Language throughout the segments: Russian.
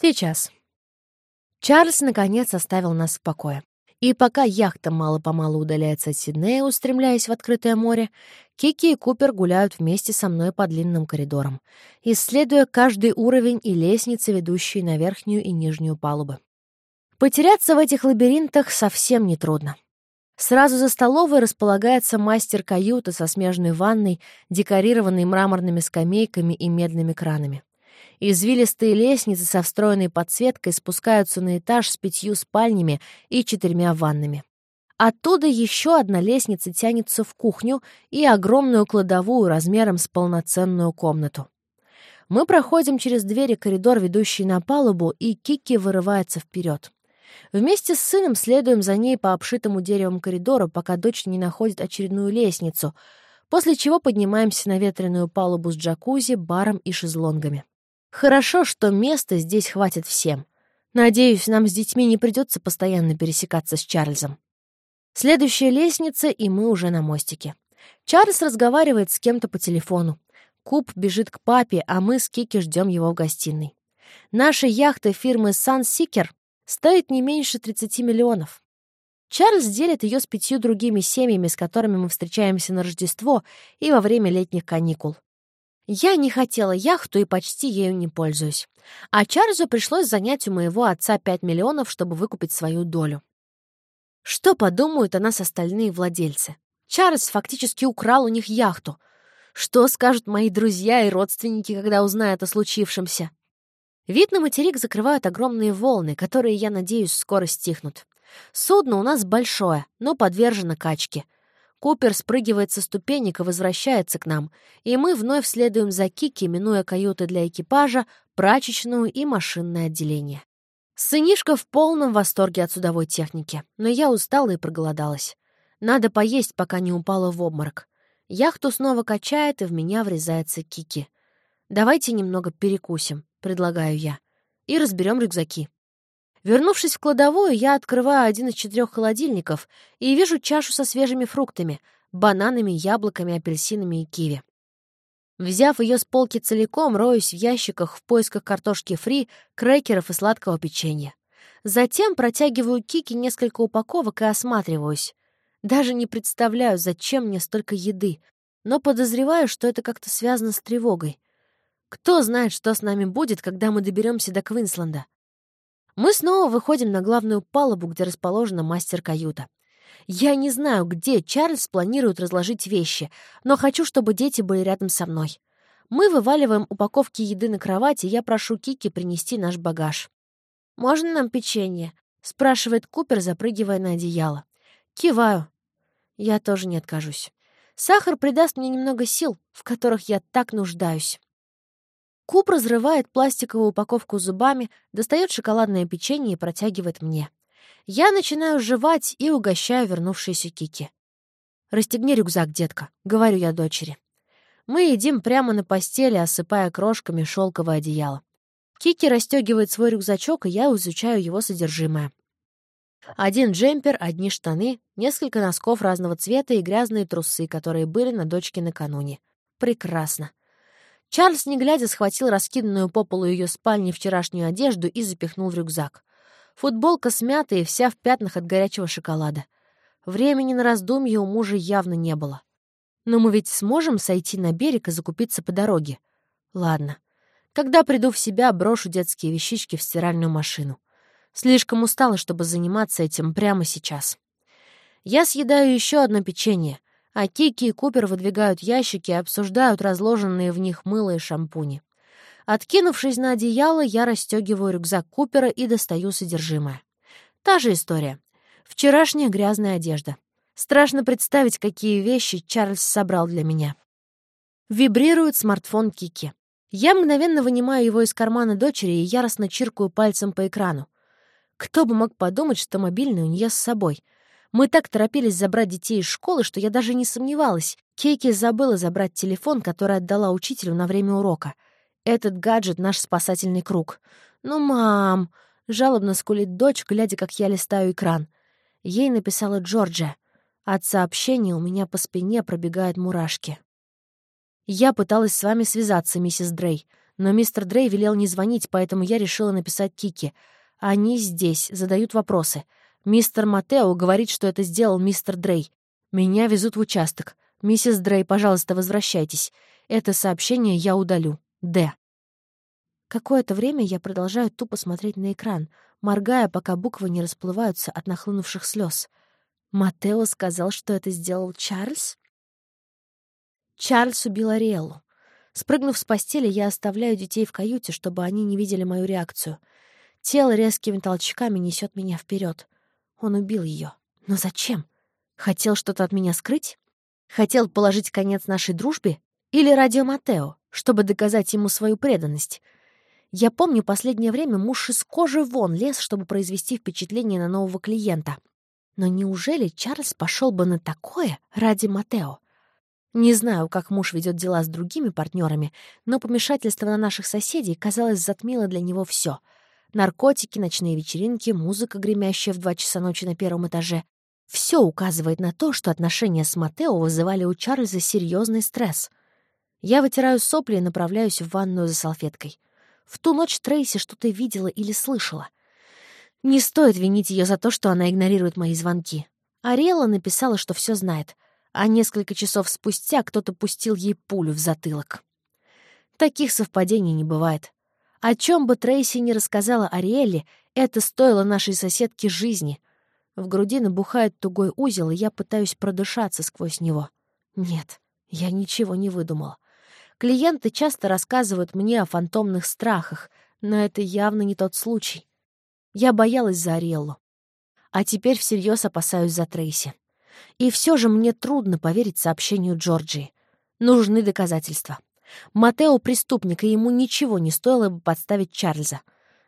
Сейчас. Чарльз, наконец, оставил нас в покое. И пока яхта мало-помалу удаляется от Сиднея, устремляясь в открытое море, Кики и Купер гуляют вместе со мной по длинным коридорам, исследуя каждый уровень и лестницы, ведущие на верхнюю и нижнюю палубы. Потеряться в этих лабиринтах совсем нетрудно. Сразу за столовой располагается мастер-каюта со смежной ванной, декорированной мраморными скамейками и медными кранами. Извилистые лестницы со встроенной подсветкой спускаются на этаж с пятью спальнями и четырьмя ваннами. Оттуда еще одна лестница тянется в кухню и огромную кладовую размером с полноценную комнату. Мы проходим через двери коридор, ведущий на палубу, и Кики вырывается вперед. Вместе с сыном следуем за ней по обшитому деревом коридору, пока дочь не находит очередную лестницу, после чего поднимаемся на ветреную палубу с джакузи, баром и шезлонгами. Хорошо, что места здесь хватит всем. Надеюсь, нам с детьми не придется постоянно пересекаться с Чарльзом. Следующая лестница, и мы уже на мостике. Чарльз разговаривает с кем-то по телефону. Куб бежит к папе, а мы с Кики ждем его в гостиной. Наша яхта фирмы Sunseeker стоит не меньше 30 миллионов. Чарльз делит ее с пятью другими семьями, с которыми мы встречаемся на Рождество и во время летних каникул. Я не хотела яхту и почти ею не пользуюсь. А Чарльзу пришлось занять у моего отца 5 миллионов, чтобы выкупить свою долю. Что подумают о нас остальные владельцы? Чарльз фактически украл у них яхту. Что скажут мои друзья и родственники, когда узнают о случившемся? Вид на материк закрывают огромные волны, которые, я надеюсь, скоро стихнут. Судно у нас большое, но подвержено качке. Купер спрыгивает со ступенек и возвращается к нам, и мы вновь следуем за Кики, минуя каюты для экипажа, прачечную и машинное отделение. Сынишка в полном восторге от судовой техники, но я устала и проголодалась. Надо поесть, пока не упала в обморок. Яхту снова качает, и в меня врезается Кики. «Давайте немного перекусим», — предлагаю я, — «и разберем рюкзаки». Вернувшись в кладовую, я открываю один из четырех холодильников и вижу чашу со свежими фруктами — бананами, яблоками, апельсинами и киви. Взяв ее с полки целиком, роюсь в ящиках в поисках картошки фри, крекеров и сладкого печенья. Затем протягиваю Кики несколько упаковок и осматриваюсь. Даже не представляю, зачем мне столько еды, но подозреваю, что это как-то связано с тревогой. Кто знает, что с нами будет, когда мы доберемся до Квинсленда. Мы снова выходим на главную палубу, где расположена мастер-каюта. Я не знаю, где Чарльз планирует разложить вещи, но хочу, чтобы дети были рядом со мной. Мы вываливаем упаковки еды на кровати, и я прошу Кики принести наш багаж. «Можно нам печенье?» — спрашивает Купер, запрыгивая на одеяло. Киваю. Я тоже не откажусь. Сахар придаст мне немного сил, в которых я так нуждаюсь. Куб разрывает пластиковую упаковку зубами, достает шоколадное печенье и протягивает мне. Я начинаю жевать и угощаю вернувшуюся Кики. «Расстегни рюкзак, детка», — говорю я дочери. Мы едим прямо на постели, осыпая крошками шелковое одеяло. Кики расстегивает свой рюкзачок, и я изучаю его содержимое. Один джемпер, одни штаны, несколько носков разного цвета и грязные трусы, которые были на дочке накануне. Прекрасно. Чарльз, не глядя, схватил раскиданную по полу ее спальни вчерашнюю одежду и запихнул в рюкзак. Футболка смята и вся в пятнах от горячего шоколада. Времени на раздумье у мужа явно не было. Но мы ведь сможем сойти на берег и закупиться по дороге. Ладно. Когда приду в себя, брошу детские вещички в стиральную машину. Слишком устала, чтобы заниматься этим прямо сейчас. Я съедаю еще одно печенье а Кики и Купер выдвигают ящики и обсуждают разложенные в них мыло и шампуни. Откинувшись на одеяло, я расстегиваю рюкзак Купера и достаю содержимое. Та же история. Вчерашняя грязная одежда. Страшно представить, какие вещи Чарльз собрал для меня. Вибрирует смартфон Кики. Я мгновенно вынимаю его из кармана дочери и яростно чиркаю пальцем по экрану. Кто бы мог подумать, что мобильный у нее с собой — мы так торопились забрать детей из школы, что я даже не сомневалась. Кейки забыла забрать телефон, который отдала учителю на время урока. Этот гаджет — наш спасательный круг. «Ну, мам!» — жалобно скулит дочь, глядя, как я листаю экран. Ей написала Джорджия. От сообщения у меня по спине пробегают мурашки. «Я пыталась с вами связаться, миссис Дрей, Но мистер Дрей велел не звонить, поэтому я решила написать Кики. Они здесь, задают вопросы. Мистер Матео говорит, что это сделал мистер Дрей. Меня везут в участок. Миссис Дрей, пожалуйста, возвращайтесь. Это сообщение я удалю. Д. Какое-то время я продолжаю тупо смотреть на экран, моргая, пока буквы не расплываются от нахлынувших слез. Матео сказал, что это сделал Чарльз? Чарльз убил Ариэлу. Спрыгнув с постели, я оставляю детей в каюте, чтобы они не видели мою реакцию. Тело резкими толчками несет меня вперед. Он убил ее. Но зачем? Хотел что-то от меня скрыть? Хотел положить конец нашей дружбе? Или ради Матео, чтобы доказать ему свою преданность? Я помню, последнее время муж из кожи вон лез, чтобы произвести впечатление на нового клиента. Но неужели Чарльз пошел бы на такое ради Матео? Не знаю, как муж ведет дела с другими партнерами, но помешательство на наших соседей, казалось, затмило для него все. Наркотики, ночные вечеринки, музыка, гремящая в два часа ночи на первом этаже. Все указывает на то, что отношения с Матео вызывали у Чарльза серьезный стресс. Я вытираю сопли и направляюсь в ванную за салфеткой. В ту ночь Трейси что-то видела или слышала. Не стоит винить ее за то, что она игнорирует мои звонки. Ариэла написала, что все знает, а несколько часов спустя кто-то пустил ей пулю в затылок. Таких совпадений не бывает. О чем бы Трейси не рассказала Ариэле, это стоило нашей соседке жизни. В груди набухает тугой узел, и я пытаюсь продышаться сквозь него. Нет, я ничего не выдумала. Клиенты часто рассказывают мне о фантомных страхах, но это явно не тот случай. Я боялась за Ариэллу. А теперь всерьез опасаюсь за Трейси. И все же мне трудно поверить сообщению Джорджии. Нужны доказательства. Матео — преступник, и ему ничего не стоило бы подставить Чарльза.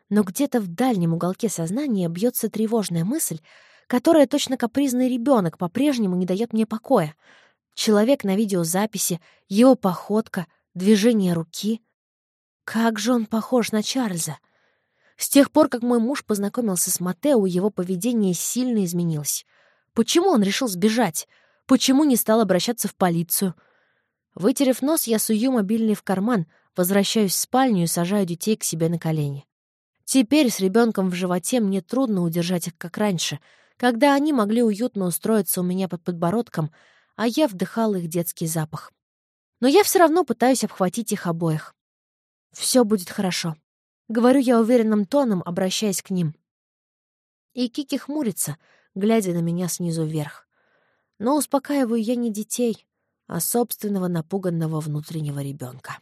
Но где-то в дальнем уголке сознания бьется тревожная мысль, которая точно капризный ребенок по-прежнему не дает мне покоя. Человек на видеозаписи, его походка, движение руки. Как же он похож на Чарльза! С тех пор, как мой муж познакомился с Матео, его поведение сильно изменилось. Почему он решил сбежать? Почему не стал обращаться в полицию? Вытерев нос, я сую мобильный в карман, возвращаюсь в спальню и сажаю детей к себе на колени. Теперь с ребенком в животе мне трудно удержать их, как раньше, когда они могли уютно устроиться у меня под подбородком, а я вдыхала их детский запах. Но я все равно пытаюсь обхватить их обоих. Все будет хорошо. Говорю я уверенным тоном, обращаясь к ним. И Кики хмурится, глядя на меня снизу вверх. Но успокаиваю я не детей, а собственного напуганного внутреннего ребенка.